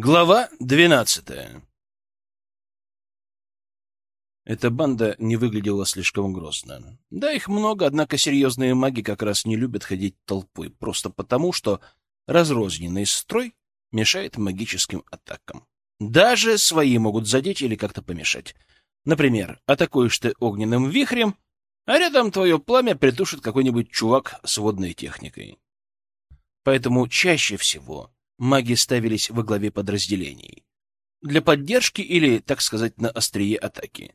Глава двенадцатая Эта банда не выглядела слишком грозно. Да, их много, однако серьезные маги как раз не любят ходить толпой, просто потому, что разрозненный строй мешает магическим атакам. Даже свои могут задеть или как-то помешать. Например, атакуешь ты огненным вихрем, а рядом твое пламя притушит какой-нибудь чувак с водной техникой. Поэтому чаще всего маги ставились во главе подразделений. Для поддержки или, так сказать, на острие атаки.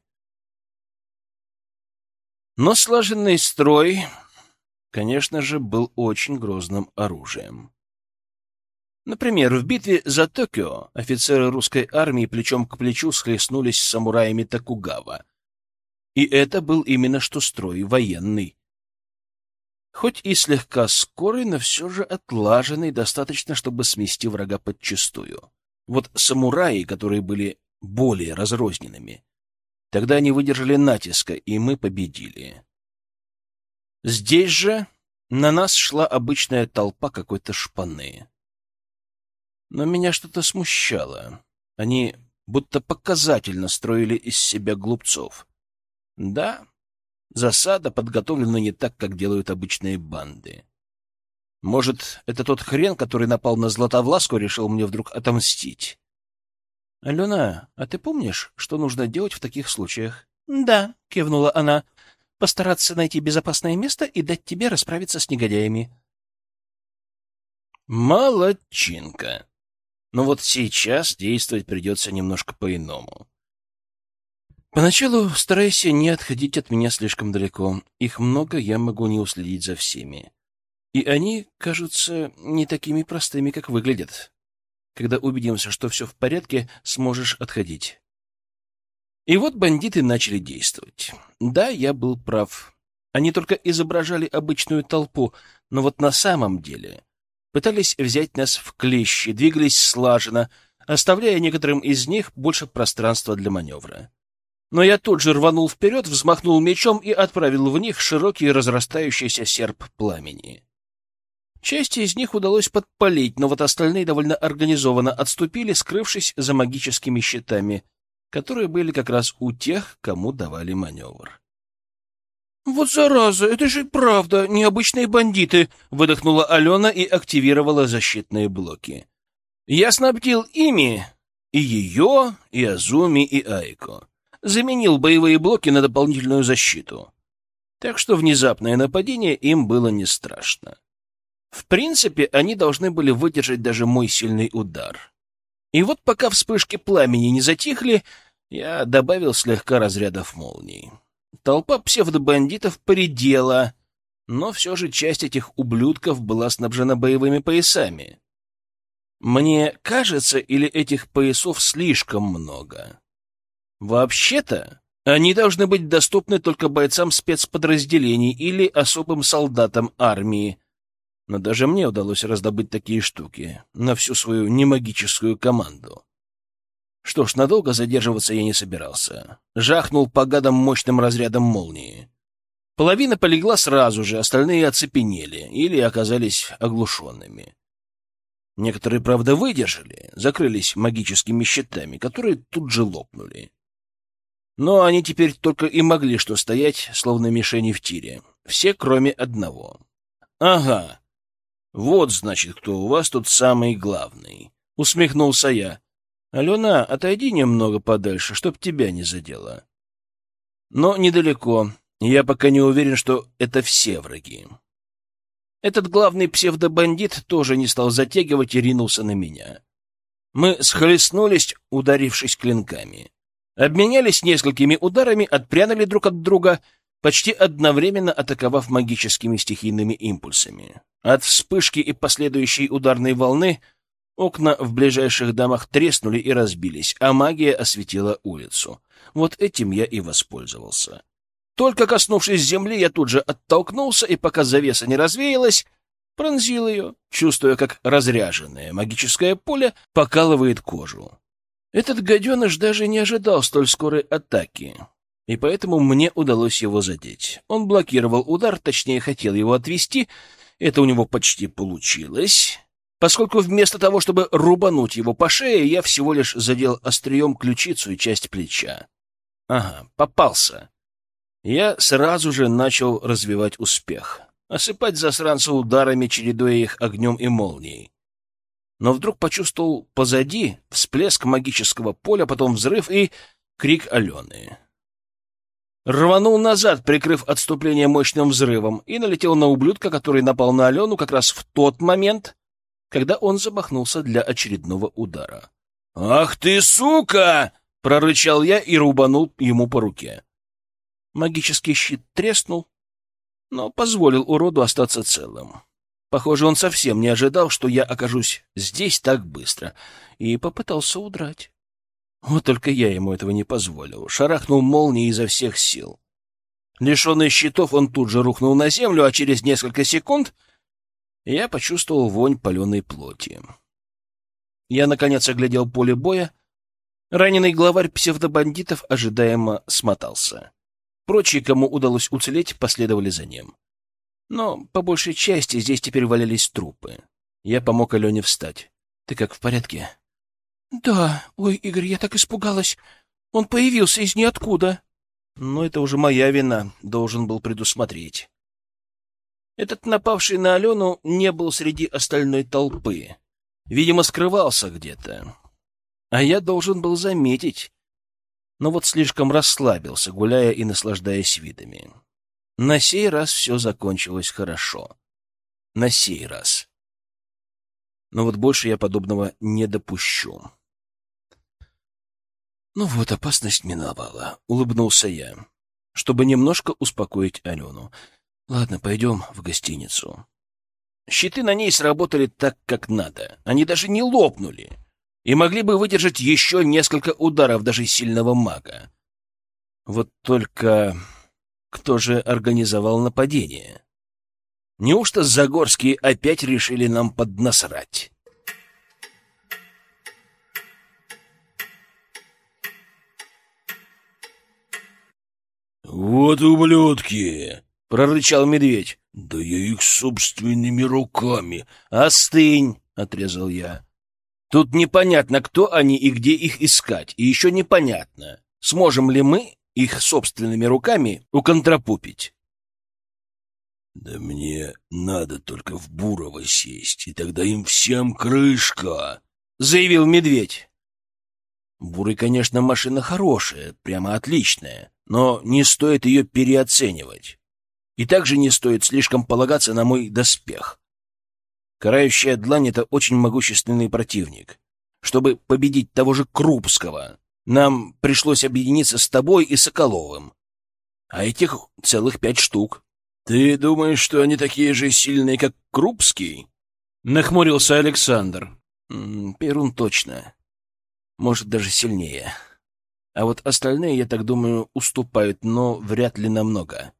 Но слаженный строй, конечно же, был очень грозным оружием. Например, в битве за Токио офицеры русской армии плечом к плечу схлестнулись с самураями Токугава. И это был именно что строй военный, Хоть и слегка скорый, но все же отлаженный достаточно, чтобы смести врага подчистую. Вот самураи, которые были более разрозненными, тогда они выдержали натиска, и мы победили. Здесь же на нас шла обычная толпа какой-то шпаны. Но меня что-то смущало. Они будто показательно строили из себя глупцов. Да, Засада подготовлена не так, как делают обычные банды. Может, это тот хрен, который напал на Златовласку, решил мне вдруг отомстить? — Алена, а ты помнишь, что нужно делать в таких случаях? — Да, — кивнула она, — постараться найти безопасное место и дать тебе расправиться с негодяями. — Молодчинка. Но вот сейчас действовать придется немножко по-иному. Поначалу старайся не отходить от меня слишком далеко. Их много, я могу не уследить за всеми. И они кажутся не такими простыми, как выглядят. Когда убедимся, что все в порядке, сможешь отходить. И вот бандиты начали действовать. Да, я был прав. Они только изображали обычную толпу, но вот на самом деле пытались взять нас в клещи, двигались слаженно, оставляя некоторым из них больше пространства для маневра но я тут же рванул вперед, взмахнул мечом и отправил в них широкий разрастающийся серп пламени. Часть из них удалось подпалить, но вот остальные довольно организованно отступили, скрывшись за магическими щитами, которые были как раз у тех, кому давали маневр. «Вот зараза, это же правда, необычные бандиты!» — выдохнула Алена и активировала защитные блоки. «Я снабдил ими и ее, и Азуми, и Айко заменил боевые блоки на дополнительную защиту. Так что внезапное нападение им было не страшно. В принципе, они должны были выдержать даже мой сильный удар. И вот пока вспышки пламени не затихли, я добавил слегка разрядов молний. Толпа псевдобандитов поредела, но все же часть этих ублюдков была снабжена боевыми поясами. Мне кажется, или этих поясов слишком много? Вообще-то, они должны быть доступны только бойцам спецподразделений или особым солдатам армии. Но даже мне удалось раздобыть такие штуки на всю свою немагическую команду. Что ж, надолго задерживаться я не собирался. Жахнул по гадам мощным разрядом молнии. Половина полегла сразу же, остальные оцепенели или оказались оглушенными. Некоторые, правда, выдержали, закрылись магическими щитами, которые тут же лопнули. Но они теперь только и могли что стоять, словно мишени в тире. Все, кроме одного. «Ага. Вот, значит, кто у вас тут самый главный», — усмехнулся я. «Алена, отойди немного подальше, чтоб тебя не задело». Но недалеко. Я пока не уверен, что это все враги. Этот главный псевдобандит тоже не стал затягивать и ринулся на меня. Мы схлестнулись, ударившись клинками обменялись несколькими ударами, отпрянули друг от друга, почти одновременно атаковав магическими стихийными импульсами. От вспышки и последующей ударной волны окна в ближайших домах треснули и разбились, а магия осветила улицу. Вот этим я и воспользовался. Только коснувшись земли, я тут же оттолкнулся, и пока завеса не развеялась, пронзил ее, чувствуя, как разряженное магическое поле покалывает кожу. Этот гаденыш даже не ожидал столь скорой атаки, и поэтому мне удалось его задеть. Он блокировал удар, точнее, хотел его отвести. Это у него почти получилось. поскольку вместо того, чтобы рубануть его по шее, я всего лишь задел острием ключицу и часть плеча. Ага, попался. Я сразу же начал развивать успех, осыпать засранца ударами, чередуя их огнем и молнией. Но вдруг почувствовал позади всплеск магического поля, потом взрыв и крик Алены. Рванул назад, прикрыв отступление мощным взрывом, и налетел на ублюдка, который напал на Алену как раз в тот момент, когда он замахнулся для очередного удара. «Ах ты, сука!» — прорычал я и рубанул ему по руке. Магический щит треснул, но позволил уроду остаться целым. Похоже, он совсем не ожидал, что я окажусь здесь так быстро, и попытался удрать. Вот только я ему этого не позволил. Шарахнул молнией изо всех сил. Лишенный щитов, он тут же рухнул на землю, а через несколько секунд я почувствовал вонь паленой плоти. Я, наконец, оглядел поле боя. Раненый главарь псевдобандитов ожидаемо смотался. Прочие, кому удалось уцелеть, последовали за ним. Но, по большей части, здесь теперь валялись трупы. Я помог Алене встать. — Ты как, в порядке? — Да. Ой, Игорь, я так испугалась. Он появился из ниоткуда. — Но это уже моя вина. Должен был предусмотреть. Этот напавший на Алену не был среди остальной толпы. Видимо, скрывался где-то. А я должен был заметить, но вот слишком расслабился, гуляя и наслаждаясь видами. На сей раз все закончилось хорошо. На сей раз. Но вот больше я подобного не допущу. Ну вот, опасность миновала, — улыбнулся я, чтобы немножко успокоить Алену. Ладно, пойдем в гостиницу. Щиты на ней сработали так, как надо. Они даже не лопнули и могли бы выдержать еще несколько ударов даже сильного мага. Вот только кто же организовал нападение? Неужто Загорские опять решили нам поднасрать? «Вот ублюдки!» — прорычал медведь. «Да я их собственными руками!» «Остынь!» — отрезал я. Тут непонятно, кто они и где их искать, и еще непонятно, сможем ли мы их собственными руками уконтрапупить. Да мне надо только в Бурово сесть, и тогда им всем крышка, — заявил медведь. Бурый, конечно, машина хорошая, прямо отличная, но не стоит ее переоценивать. И также не стоит слишком полагаться на мой доспех. Карающая длань — это очень могущественный противник. Чтобы победить того же Крупского, нам пришлось объединиться с тобой и Соколовым. А этих целых пять штук. Ты думаешь, что они такие же сильные, как Крупский? Нахмурился Александр. Перун точно. Может, даже сильнее. А вот остальные, я так думаю, уступают, но вряд ли намного.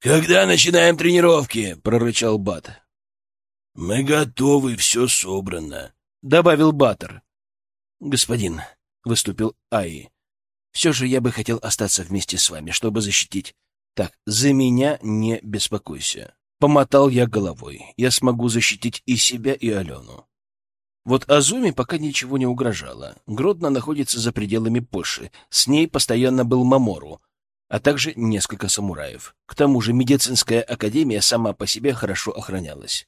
«Когда начинаем тренировки?» — прорычал Бат. «Мы готовы, все собрано», — добавил Баттер. «Господин», — выступил Аи, — «все же я бы хотел остаться вместе с вами, чтобы защитить. Так, за меня не беспокойся». Помотал я головой. Я смогу защитить и себя, и Алену. Вот Азуми пока ничего не угрожало. Гродно находится за пределами Польши. С ней постоянно был Мамору, а также несколько самураев. К тому же медицинская академия сама по себе хорошо охранялась.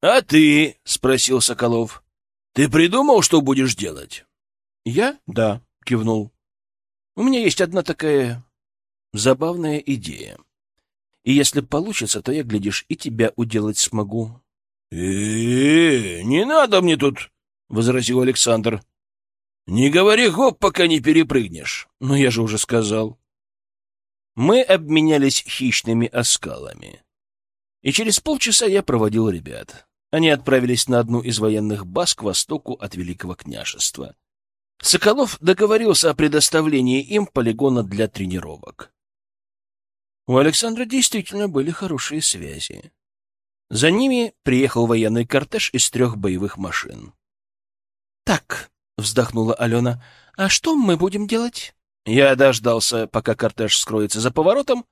«А ты?» — спросил Соколов. «Ты придумал, что будешь делать?» «Я? Да», — кивнул. «У меня есть одна такая забавная идея. И если получится, то я, глядишь, и тебя уделать смогу». «Э-э-э, не надо мне тут!» — возразил Александр. «Не говори гоп, пока не перепрыгнешь». «Но я же уже сказал». Мы обменялись хищными оскалами. И через полчаса я проводил ребят. Они отправились на одну из военных баз к востоку от Великого княжества. Соколов договорился о предоставлении им полигона для тренировок. У Александра действительно были хорошие связи. За ними приехал военный кортеж из трех боевых машин. «Так», — вздохнула Алена, — «а что мы будем делать?» Я дождался, пока кортеж скроется за поворотом,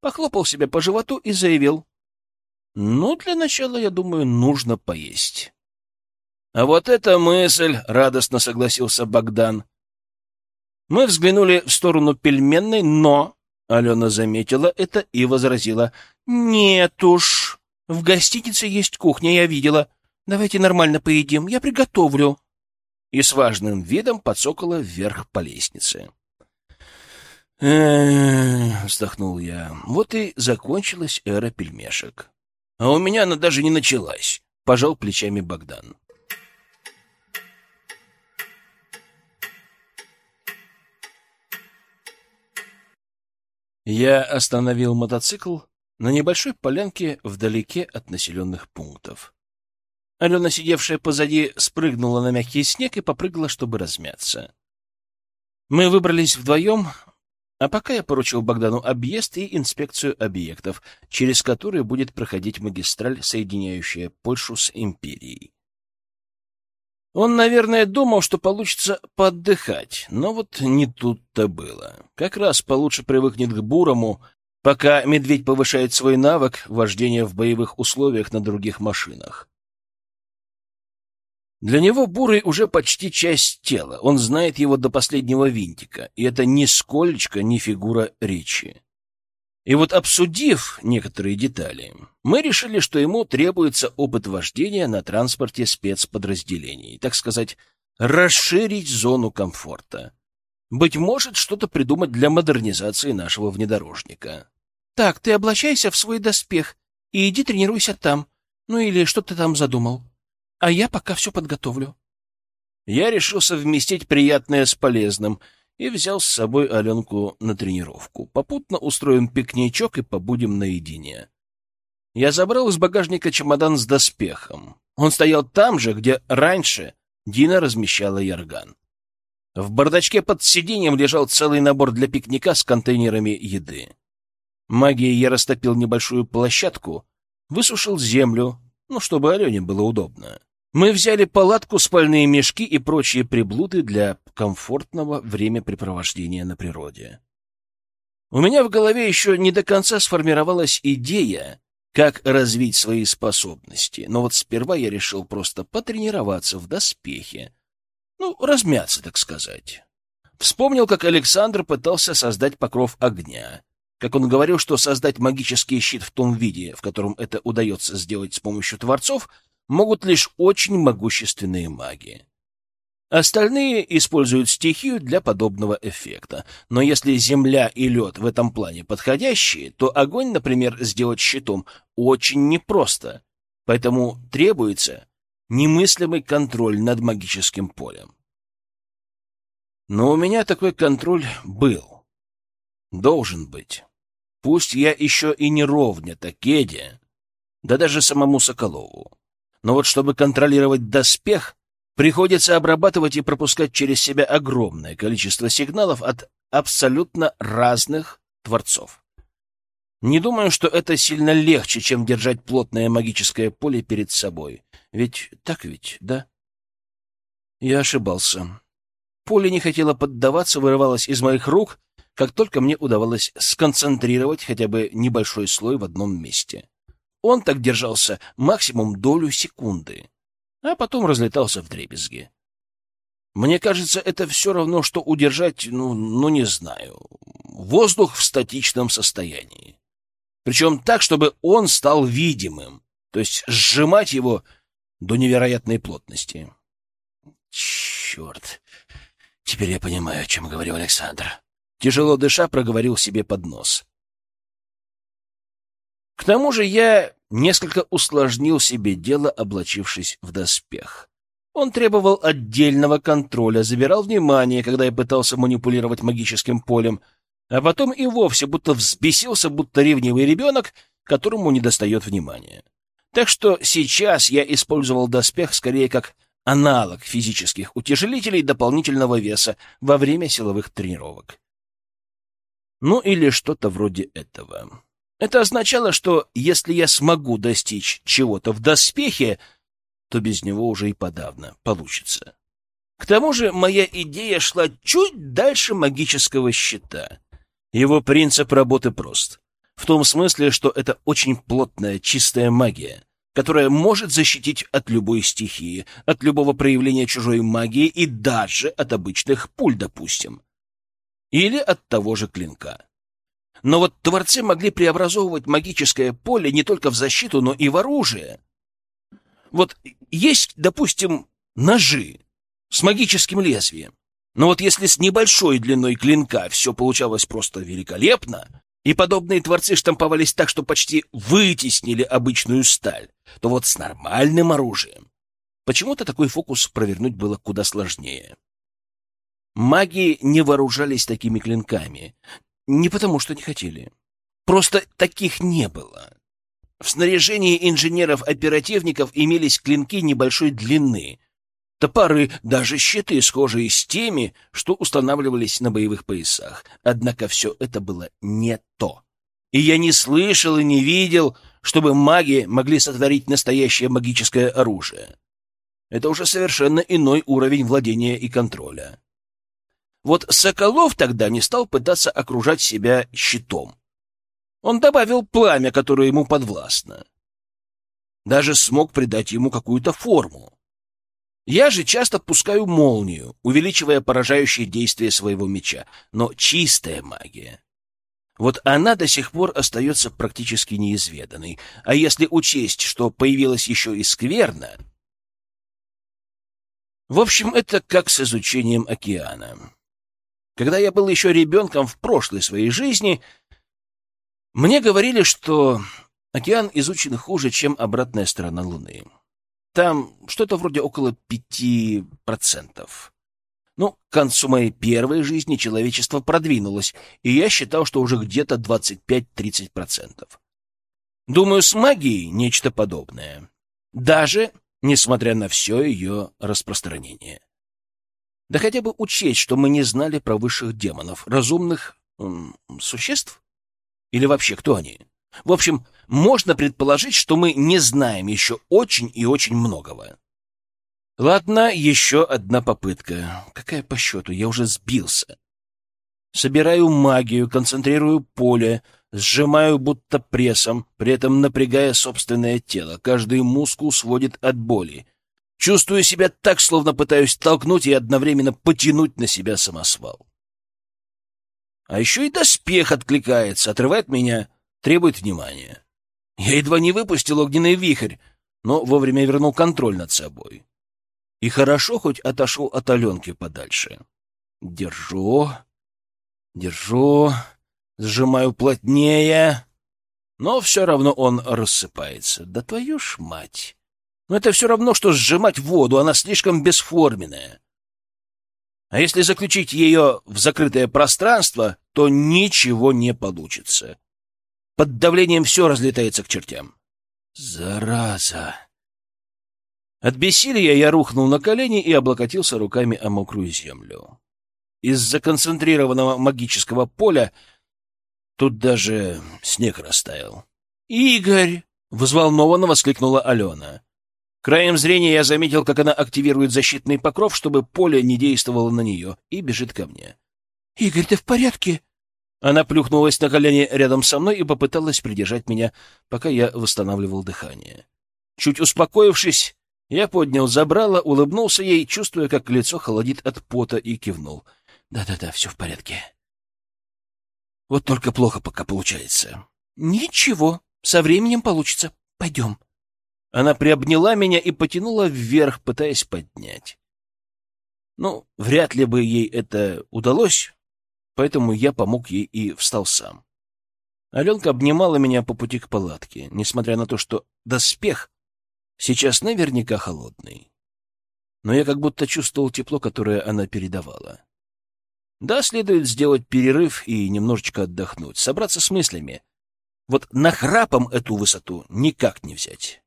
похлопал себя по животу и заявил. Ну, для начала, я думаю, нужно поесть. А вот эта мысль, — радостно согласился Богдан. Мы взглянули в сторону пельменной, но... Алена заметила это и возразила. «Нет уж, в гостинице есть кухня, я видела. Давайте нормально поедим, я приготовлю». И с важным видом подсокала вверх по лестнице. вздохнул я. Вот и закончилась эра пельмешек. А у меня она даже не началась, — пожал плечами Богдан. Я остановил мотоцикл на небольшой полянке вдалеке от населенных пунктов. Алена, сидевшая позади, спрыгнула на мягкий снег и попрыгала, чтобы размяться. Мы выбрались вдвоем, а пока я поручил Богдану объезд и инспекцию объектов, через которые будет проходить магистраль, соединяющая Польшу с империей. Он, наверное, думал, что получится поотдыхать, но вот не тут-то было. Как раз получше привыкнет к бурому, пока медведь повышает свой навык вождения в боевых условиях на других машинах. Для него бурый уже почти часть тела, он знает его до последнего винтика, и это нисколечко не фигура речи. И вот обсудив некоторые детали, мы решили, что ему требуется опыт вождения на транспорте спецподразделений, так сказать, расширить зону комфорта. Быть может, что-то придумать для модернизации нашего внедорожника. Так, ты облачайся в свой доспех и иди тренируйся там. Ну или что ты там задумал. А я пока все подготовлю. Я решил совместить приятное с полезным — и взял с собой Аленку на тренировку. Попутно устроим пикничок и побудем наедине. Я забрал из багажника чемодан с доспехом. Он стоял там же, где раньше Дина размещала ярган. В бардачке под сиденьем лежал целый набор для пикника с контейнерами еды. Магией я растопил небольшую площадку, высушил землю, ну, чтобы Алене было удобно. Мы взяли палатку, спальные мешки и прочие приблуды для комфортного времяпрепровождения на природе. У меня в голове еще не до конца сформировалась идея, как развить свои способности, но вот сперва я решил просто потренироваться в доспехе. Ну, размяться, так сказать. Вспомнил, как Александр пытался создать покров огня. Как он говорил, что создать магический щит в том виде, в котором это удается сделать с помощью творцов — могут лишь очень могущественные маги. Остальные используют стихию для подобного эффекта. Но если земля и лед в этом плане подходящие, то огонь, например, сделать щитом очень непросто. Поэтому требуется немыслимый контроль над магическим полем. Но у меня такой контроль был. Должен быть. Пусть я еще и не ровня Такеде, да даже самому Соколову. Но вот чтобы контролировать доспех, приходится обрабатывать и пропускать через себя огромное количество сигналов от абсолютно разных творцов. Не думаю, что это сильно легче, чем держать плотное магическое поле перед собой. Ведь так ведь, да? Я ошибался. Поле не хотело поддаваться, вырывалось из моих рук, как только мне удавалось сконцентрировать хотя бы небольшой слой в одном месте. Он так держался максимум долю секунды, а потом разлетался в дребезги. Мне кажется, это все равно, что удержать, ну, ну не знаю, воздух в статичном состоянии. Причем так, чтобы он стал видимым, то есть сжимать его до невероятной плотности. Черт! Теперь я понимаю, о чем говорил Александр. Тяжело дыша, проговорил себе под нос. К тому же я несколько усложнил себе дело, облачившись в доспех. Он требовал отдельного контроля, забирал внимание, когда я пытался манипулировать магическим полем, а потом и вовсе будто взбесился, будто ревнивый ребенок, которому недостает внимания. Так что сейчас я использовал доспех скорее как аналог физических утяжелителей дополнительного веса во время силовых тренировок. Ну или что-то вроде этого. Это означало, что если я смогу достичь чего-то в доспехе, то без него уже и подавно получится. К тому же моя идея шла чуть дальше магического щита. Его принцип работы прост. В том смысле, что это очень плотная, чистая магия, которая может защитить от любой стихии, от любого проявления чужой магии и даже от обычных пуль, допустим. Или от того же клинка. Но вот творцы могли преобразовывать магическое поле не только в защиту, но и в оружие. Вот есть, допустим, ножи с магическим лезвием. Но вот если с небольшой длиной клинка все получалось просто великолепно, и подобные творцы штамповались так, что почти вытеснили обычную сталь, то вот с нормальным оружием почему-то такой фокус провернуть было куда сложнее. Маги не вооружались такими клинками. Не потому, что не хотели. Просто таких не было. В снаряжении инженеров-оперативников имелись клинки небольшой длины, топоры, даже щиты, схожие с теми, что устанавливались на боевых поясах. Однако все это было не то. И я не слышал и не видел, чтобы маги могли сотворить настоящее магическое оружие. Это уже совершенно иной уровень владения и контроля. Вот Соколов тогда не стал пытаться окружать себя щитом. Он добавил пламя, которое ему подвластно. Даже смог придать ему какую-то форму. Я же часто пускаю молнию, увеличивая поражающее действие своего меча. Но чистая магия. Вот она до сих пор остается практически неизведанной. А если учесть, что появилась еще и скверна... В общем, это как с изучением океана. Когда я был еще ребенком в прошлой своей жизни, мне говорили, что океан изучен хуже, чем обратная сторона Луны. Там что-то вроде около пяти процентов. Ну, к концу моей первой жизни человечество продвинулось, и я считал, что уже где-то 25-30%. Думаю, с магией нечто подобное. Даже несмотря на все ее распространение. Да хотя бы учесть, что мы не знали про высших демонов, разумных м, существ? Или вообще кто они? В общем, можно предположить, что мы не знаем еще очень и очень многого. Ладно, еще одна попытка. Какая по счету? Я уже сбился. Собираю магию, концентрирую поле, сжимаю будто прессом, при этом напрягая собственное тело. Каждый мускул сводит от боли. Чувствую себя так, словно пытаюсь толкнуть и одновременно потянуть на себя самосвал. А еще и доспех откликается, отрывает меня, требует внимания. Я едва не выпустил огненный вихрь, но вовремя вернул контроль над собой. И хорошо хоть отошел от Аленки подальше. Держу, держу, сжимаю плотнее, но все равно он рассыпается. Да твою ж мать! Но это все равно, что сжимать воду, она слишком бесформенная. А если заключить ее в закрытое пространство, то ничего не получится. Под давлением все разлетается к чертям. Зараза! От бессилия я рухнул на колени и облокотился руками о мокрую землю. Из-за концентрированного магического поля тут даже снег растаял. «Игорь!» — взволнованно воскликнула Алена. Краем зрения я заметил, как она активирует защитный покров, чтобы поле не действовало на нее, и бежит ко мне. «Игорь, ты в порядке?» Она плюхнулась на колени рядом со мной и попыталась придержать меня, пока я восстанавливал дыхание. Чуть успокоившись, я поднял забрало, улыбнулся ей, чувствуя, как лицо холодит от пота, и кивнул. «Да-да-да, все в порядке». Вот только плохо пока получается. «Ничего, со временем получится. Пойдем». Она приобняла меня и потянула вверх, пытаясь поднять. Ну, вряд ли бы ей это удалось, поэтому я помог ей и встал сам. Аленка обнимала меня по пути к палатке, несмотря на то, что доспех сейчас наверняка холодный. Но я как будто чувствовал тепло, которое она передавала. Да, следует сделать перерыв и немножечко отдохнуть, собраться с мыслями. Вот нахрапом эту высоту никак не взять.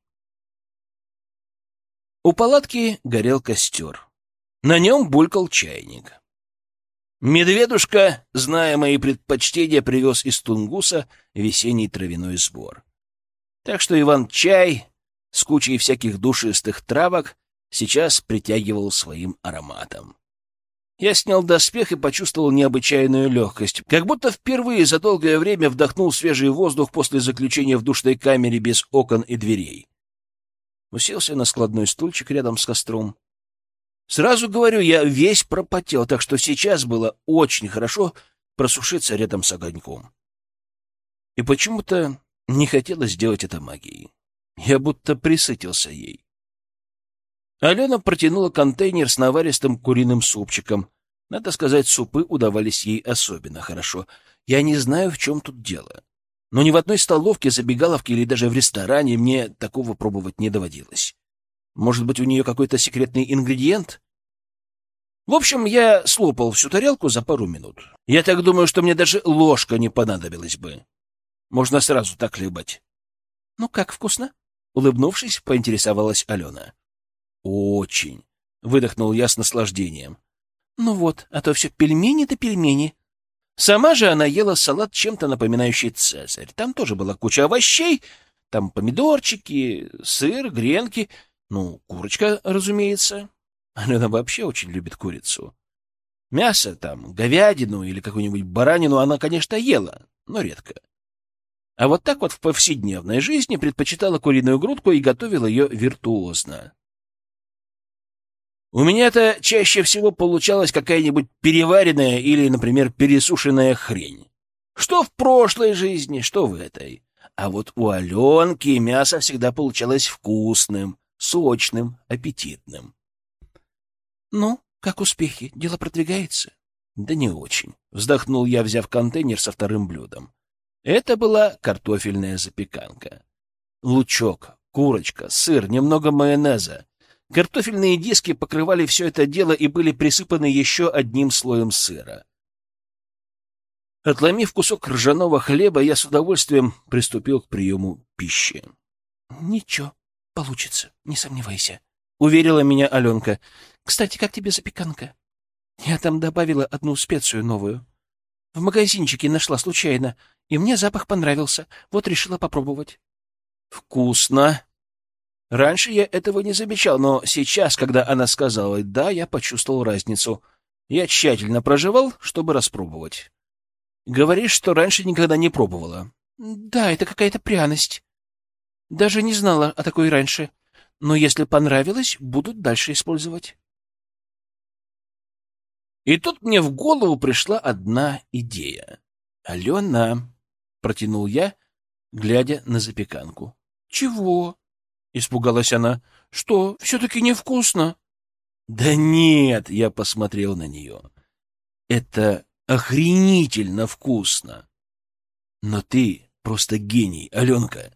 У палатки горел костер. На нем булькал чайник. Медведушка, зная мои предпочтения, привез из Тунгуса весенний травяной сбор. Так что Иван-чай с кучей всяких душистых травок сейчас притягивал своим ароматом. Я снял доспех и почувствовал необычайную легкость, как будто впервые за долгое время вдохнул свежий воздух после заключения в душной камере без окон и дверей. Уселся на складной стульчик рядом с костром. Сразу говорю, я весь пропотел, так что сейчас было очень хорошо просушиться рядом с огоньком. И почему-то не хотелось сделать это магией. Я будто присытился ей. Алена протянула контейнер с наваристым куриным супчиком. Надо сказать, супы удавались ей особенно хорошо. Я не знаю, в чем тут дело. Но ни в одной столовке, забегаловке или даже в ресторане мне такого пробовать не доводилось. Может быть, у нее какой-то секретный ингредиент? В общем, я слопал всю тарелку за пару минут. Я так думаю, что мне даже ложка не понадобилась бы. Можно сразу так хлебать. — Ну, как вкусно? — улыбнувшись, поинтересовалась Алена. — Очень. — выдохнул я с наслаждением. — Ну вот, а то все пельмени да пельмени. Сама же она ела салат, чем-то напоминающий цезарь. Там тоже была куча овощей, там помидорчики, сыр, гренки, ну, курочка, разумеется. Алена вообще очень любит курицу. Мясо там, говядину или какую-нибудь баранину она, конечно, ела, но редко. А вот так вот в повседневной жизни предпочитала куриную грудку и готовила ее виртуозно. У меня это чаще всего получалась какая-нибудь переваренная или, например, пересушенная хрень. Что в прошлой жизни, что в этой. А вот у Аленки мясо всегда получалось вкусным, сочным, аппетитным. — Ну, как успехи? Дело продвигается? — Да не очень. Вздохнул я, взяв контейнер со вторым блюдом. Это была картофельная запеканка. Лучок, курочка, сыр, немного майонеза. Картофельные диски покрывали все это дело и были присыпаны еще одним слоем сыра. Отломив кусок ржаного хлеба, я с удовольствием приступил к приему пищи. — Ничего, получится, не сомневайся, — уверила меня Аленка. — Кстати, как тебе запеканка? Я там добавила одну специю новую. В магазинчике нашла случайно, и мне запах понравился, вот решила попробовать. — Вкусно! Раньше я этого не замечал, но сейчас, когда она сказала «да», я почувствовал разницу. Я тщательно проживал, чтобы распробовать. Говоришь, что раньше никогда не пробовала. Да, это какая-то пряность. Даже не знала о такой раньше. Но если понравилось, буду дальше использовать. И тут мне в голову пришла одна идея. «Алена», — протянул я, глядя на запеканку. «Чего?» — испугалась она. — Что, все-таки невкусно? — Да нет, — я посмотрел на нее. — Это охренительно вкусно. Но ты просто гений, Аленка.